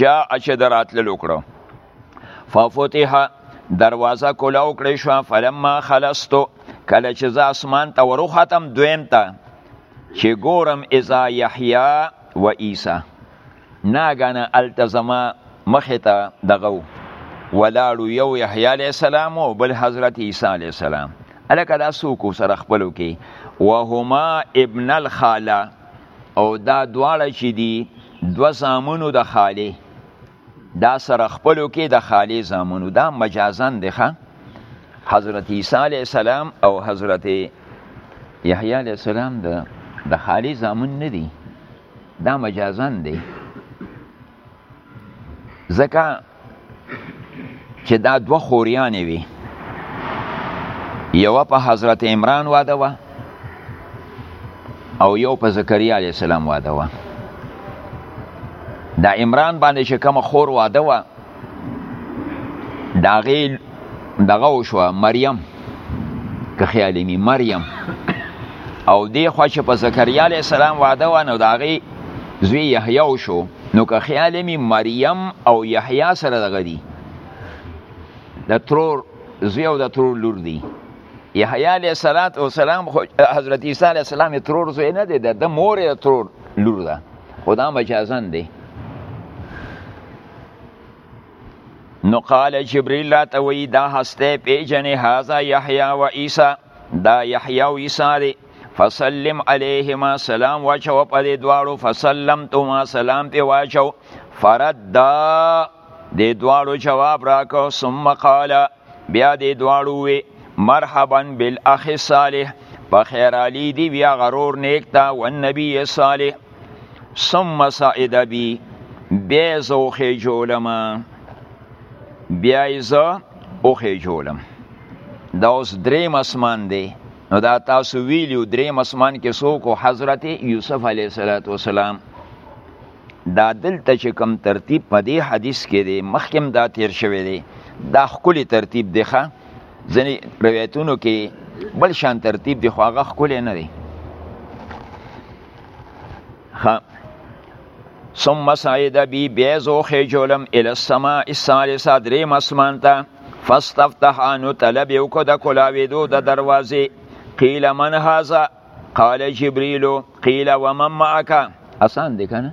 جا اچ درات للو کړو ففتح دروازه کولاو کړې شو فلما خلصتو کله چې ز اسمان ته ورو ختم دویم ته چې ګورم اذا یحیا و عیسی ناګانه التزما مخه ته دغه ولاړو یو یحیی علی السلام او بل حضرت عیسی علی السلام الکه دا څوک سره خپلو کې وهما ابن الخاله او دا دواړه چې دي دو زامنو د خاله دا سره خپلو کې د خالی زامنو دا مجازن دی ښه حضرت عیسی علیه السلام او حضرت یحیی علیه السلام د د خالی زامن نه دي دا مجازن دی ځکه چې دا دوه خوریانې وي یوه په حضرت عمران واده وه او یو په زکریا علی السلام واده و دا عمران باندې چې کوم خور واده و دا غي دغه شو مریم که خیال می مریم او دی خو چې په زکریا علی السلام واده و نو دا غي زوی یحیی شو نو که خیال می مریم او یحیی سره دغه دي د ترور زوی او د ترور لور دي یحیی علیه السلام خو حضرت عیسی علیه السلام یې ترور زوی نه دی د مور یې ترور لور ده خو دا مجازن دی نو قال جبريل لا توي دا هسته پیجنې هاذا يحيى و عيسى دا يحيى او عيسى دي فسلم عليهما سلام واچو په دې دواړو فسلم تو ما سلام په واچو فرد دا دې دواړو جواب راکو ثم قال بیا دې دواړو وی مرحبا بالاخ صالح په خیر علی دی بیا غرور نیک تا و نبی صالح ثم سعید بی بیا زوخه جولم بیا زه اوخه جولم دا اوس دریم اسمان دی نو دا تاسو ویلیو دریم اسمان کې څوک حضرت یوسف علیه السلام دا دلته چې کم ترتیب په دې حدیث کې دی مخکم دا تیر شوی دی دا خکلی ترتیب دی ښه ځینې روایتونو کې بل شان ترتیب دی خو هغه خکلی نه دی ښه ثم صعد بی بیزو خجولم الى السماء الثالثه دریم اسمان ته فاستفتح انو طلب یو کو د کلاویدو د دروازې قیل من هذا قال جبريل قيل ومن معك اسان دي کنه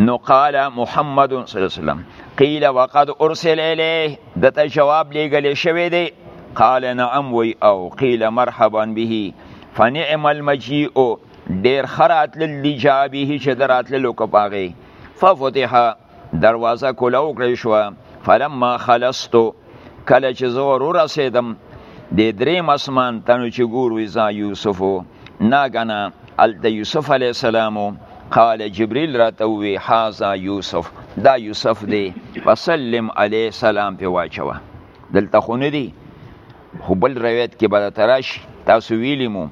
نو قال محمد صلی الله علیه وسلم قيل وقد ارسل اليه دته جواب لګل شوی دی قال نعم وی او قيل مرحبا به فنعم المجيء ډیر خرات للی جابه چې دراتلو کو پاغي ففتح دروازه کوله وکړی شو فلما خلصتو کله چې زه ور رسیدم د درې مسمان تنو چې ګورو ځا یوسف ناګنا ال د یوسف علی السلام قال جبريل راته وی هاذا یوسف دا یوسف دی وسلم علی سلام په واچوه دلته خونه دی خو بل روایت کې به تراشي تاسو ویلی مو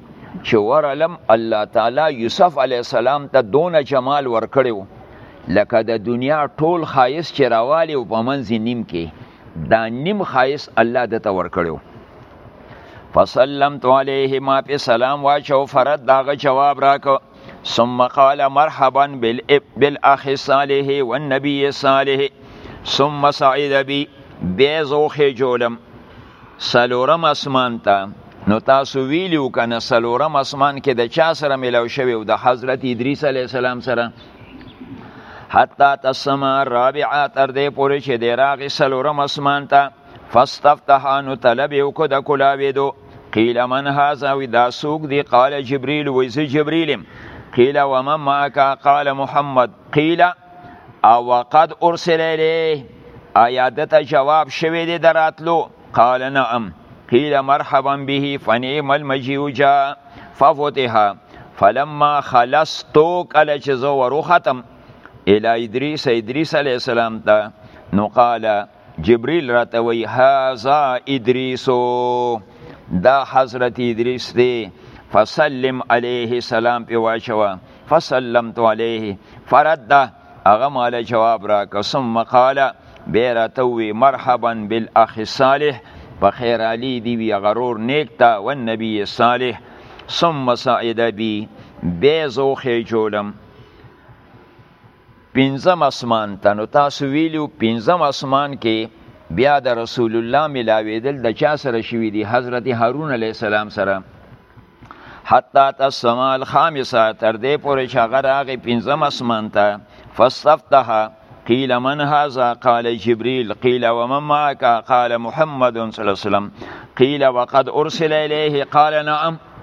چې ورلم الله تعالی یوسف علی السلام ته دونه جمال ورکړو لکه د دنیا ټول خایس چې راوالی او په منځ نیم کې دا نیم خایس الله د ته ورکړو فسلمت علیه ما په سلام واچو فرد داغه جواب راکو ثم قال مرحبا بالاخ صالح والنبي صالح ثم سعيد بي بيزو خجولم سلورم اسمان ته نو تاسو ویلیو کنه سلورم اسمان کې د چا سره ملاو شوی او د حضرت ادریس علی السلام سره حتی تسمع رابعه تر دې پورې چې د راغې سلورم اسمان ته فاستفتح نو طلب یو کو د کلاویدو قیل من هذا و دا سوق دی قال جبريل و زه جبريل قیل و من معك قال محمد قیل او وقد ارسل الیه آیا دته جواب شوی دی دراتلو قال نعم قیل مرحبا به فنعم المجیو جا ففتحا فلما خلصتو کله چې زه وروختم الی ادریس ادریس علی السلام ته نو قال جبريل راته وی هاذا ادریسو دا حضرت ادریس دی فسلم علیه سلام په واچوا فسلمت علیه فرد هغه مال جواب را قسم قال بیرتوی مرحبا بالاخ صالح په خیر علی دی وی غرور نیک تا و نبی صالح ثم سعید بی بیزو خې جولم پنځم اسمان ته نو تاسو ویلو پنځم اسمان کې بیا د رسول الله ملاویدل د چا سره شوی دی حضرت هارون علی السلام سره حتا تسما الخامسه تر دې پورې چې هغه راغی پنځم اسمان ته فاستفتح قیل من هذا قال جبريل قیل ومن معك قال محمد صلی الله علیه وسلم قیل وقد ارسل الیه قال نعم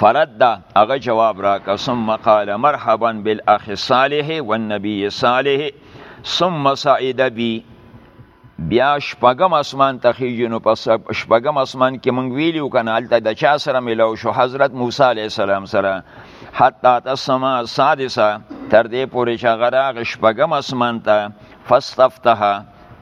فرد هغه جواب را قسم قال مرحبا بالاخ صالح والنبي صالح ثم صعد بي بیا شپږم اسمان ته خیږي نو په شپږم اسمان کې مونږ ویلیو کنه هلته د چا سره ملاو شو حضرت موسی علیه السلام سره حتی تسما سادسه تر دې پورې چې هغه راغی شپږم اسمان ته فاستفتح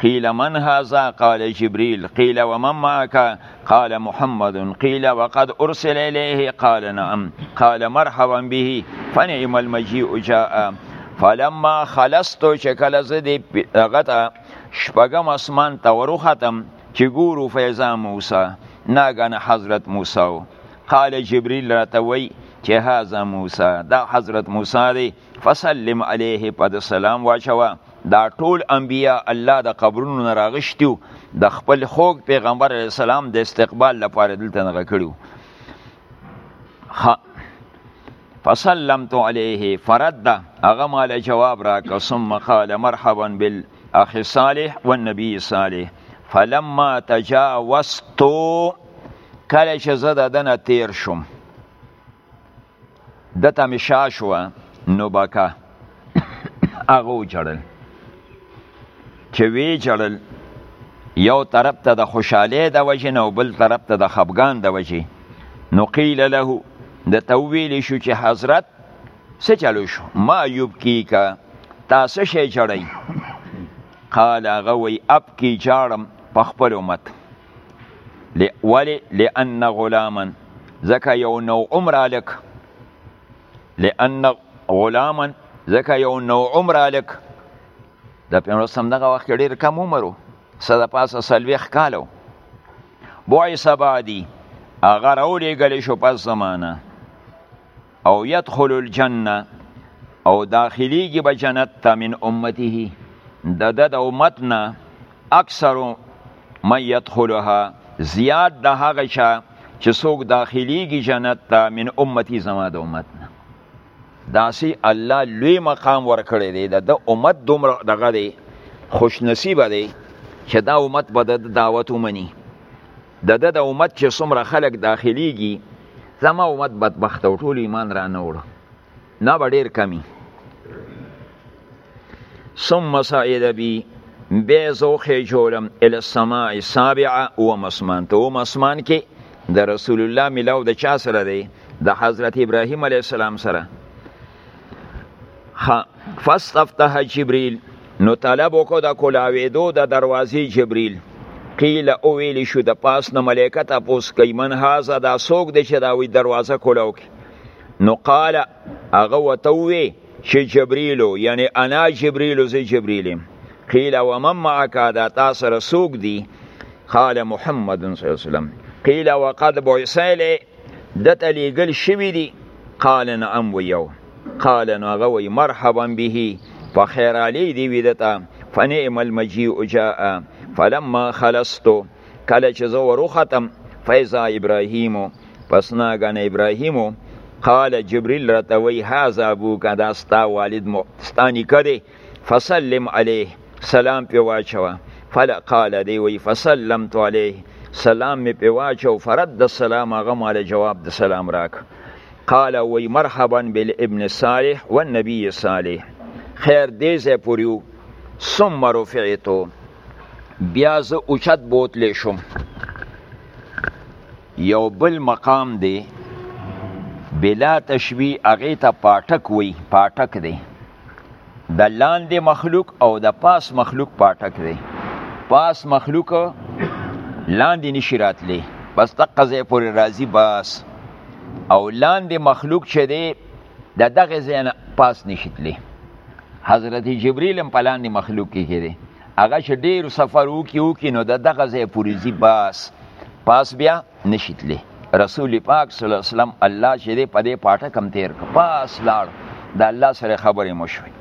قیل من هذا قال جبريل قیل ومن معك قال محمد قیل وقد ارسل اليه قال نعم قال مرحبا به فنعم المجيء جاء فلما خلصت شکل زدی غتا شپغم اسمان ته وروختم چې ګورو فیضا موسی ناګنه حضرت موسی قال جبريل راتوي چې هاذا موسی دا حضرت موسی دی فسلم عليه پد سلام واچوه دا ټول انبیا الله د قبرونو نه راغشتیو د خپل خوږ پیغمبر علی السلام د استقبال لپاره دلته نه کړو فسلمت علیه فرد هغه مال جواب را قسم قال مرحبا بالاخ صالح والنبي صالح فلما تجاوزت کله چې زه د دنه تیر شم دته مې شا شوه نو بکا هغه وجړل چې وی جړل یو طرف ته د خوشحالی د وجې نه او بل طرف ته د خفګان د وجې نو قیل له د توویل شو چې حضرت څه چلو شو ما یوب کی کا تاسو شی جړی قال هغه وی اب کی جاړم په خپل امت ولی لان غلاما زکه یو نو عمر الک لان غلاما زکه یو نو عمر الک د پیغمبر سم دغه وخت ډیر کم عمرو صد پاسه سلويخ کالو بوعي سبادي اگر اولی گلی شو پس زمانه او يدخل الجنه او داخليږي به جنت ته من امته د د د امت نه اکثر من يدخلها زیات د هغه چا چې څوک داخليږي جنت ته من امتي زما د امت نه داسې الله لوی مقام ورکړی دی د د امت دومره دغه دی خوش نصیب دی چې دا امت به د دعوت ومني د ده د امت چې څومره خلک داخلیږي زما امت بدبخته او ټول ایمان را نه وړو نه به ډېر کمی ثم صعد بي بیا زه وخېژولم الی السماء السابعه اووم اسمان ته اووم اسمان کې د رسول الله ملاو د چا سره دی د حضرت ابراهیم علیه السلام سره ها فاستفتح جبريل نو طلب وکړو د کولاویدو د دروازې جبريل قیل او ویل شو د پاس نه ملائکه تاسو کوي من هاذا دا سوق د چې دا وی دروازه کولاو کی نو قال هغه وتوي چې جبريل یعنی انا جبريل زي جبريل قیل و من معك دا تاسو سره سوق دي قال محمد صلی الله علیه وسلم قیل وقد بعث دته لیګل شوی دی قال نعم ویو قال نو هغه وی مرحبا به په خیر علی دی وی دته فنعم المجيء جاء فلما خلصت کله چې زه وروختم فیضا ابراهیم پس ناګن ابراهیم قال جبريل رتوي هذا ابوك دا ستا والد مو ستا نکه دی فسلم علیه سلام په واچوه فلا قال دی وی فسلمت علیه سلام می په واچو فرد د سلام هغه مال جواب د سلام راک قال وی مرحبا بالابن صالح والنبي صالح خیر دې زه پوریو ثم رفعتو بیا زه اوچت بوتلی شم یو بل مقام دی بلا تشبیه هغې ته پاټک وی پاټک دی د لاندې مخلوق او د پاس مخلوق پاټک دی پاس مخلوق لاندې نشی راتلی بس دقه ځای پورې راځي بس او لاندې مخلوق چې دی د دغه ځای نه پاس نشي تلی حضرت جبرئیل هم په لاندې مخلوق کې کېدی هغه چې ډیر سفر وکي وکي نو د دغه ځای پورې ځي بس پاس بیا نشي تللی رسول پاک صلی الله علیه وسلم الله چې دې په دې پاټه کم تیر ک پاس لاړ د الله سره خبرې مو شوې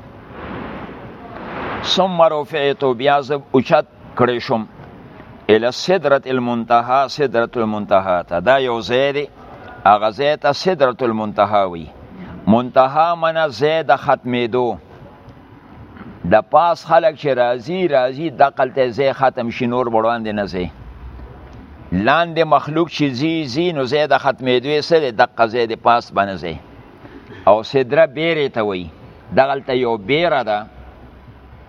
ثم رفعت بیا زه اوچت کړی شوم اله سدرت المنتها سدرت المنتها ته دا یو ځای دی هغه ځای ته سدرت المنتها وي منتها منه ځای د ختمېدو د پاس خلک چې راځي راځي دقل ته ځای ختم شي نور وړاندې نه ځي لاندې مخلوق چې ځي ځي نو ځای د ختمېدو یې څه دی دقه ځای د پاس به نه ځي او سدره بیرې ته وایي دغلته یو بیره ده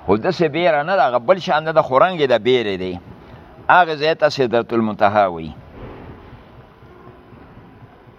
خو داسې بیره نه ده هغه بل شان نه ده خو رنګ یې د بیرې دی هغه ځای ته سدرة المنتهی وایي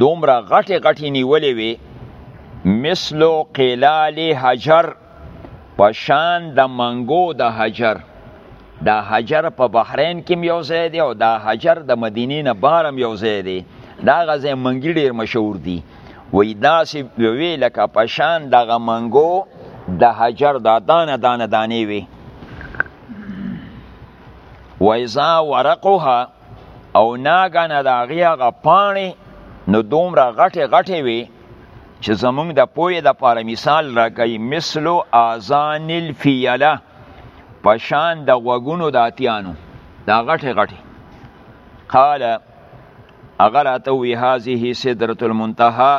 دومره غټې غټې نیولې وي مثلو قلال حجر په شان د منګو د حجر دا حجر په بحرین کې یو ځای دی او دا حجر د مدینې نه بهر هم یو ځای دی دا غځې منګي ډیر مشهور دي وای داسې وی لکه په شان دغه منګو د حجر دا دانه دانه دانې وي وایزا ورقها او ناګانه د هغې هغه پاڼې نو دومره غټې غټې وي چې زمونږ د پوهې دپاره مثال راکوي مثلو اذان الفیله په شان د غوږونو د اتیانو دا غټې غټې قال هغه راته ووایي هذه سدرة المنتهی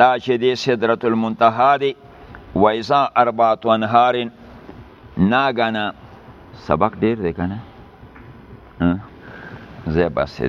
دا چې دی سدرة المنتهی دی و اذا اربعة انهار ناګنه سبق ډیر دی کنه زه باسه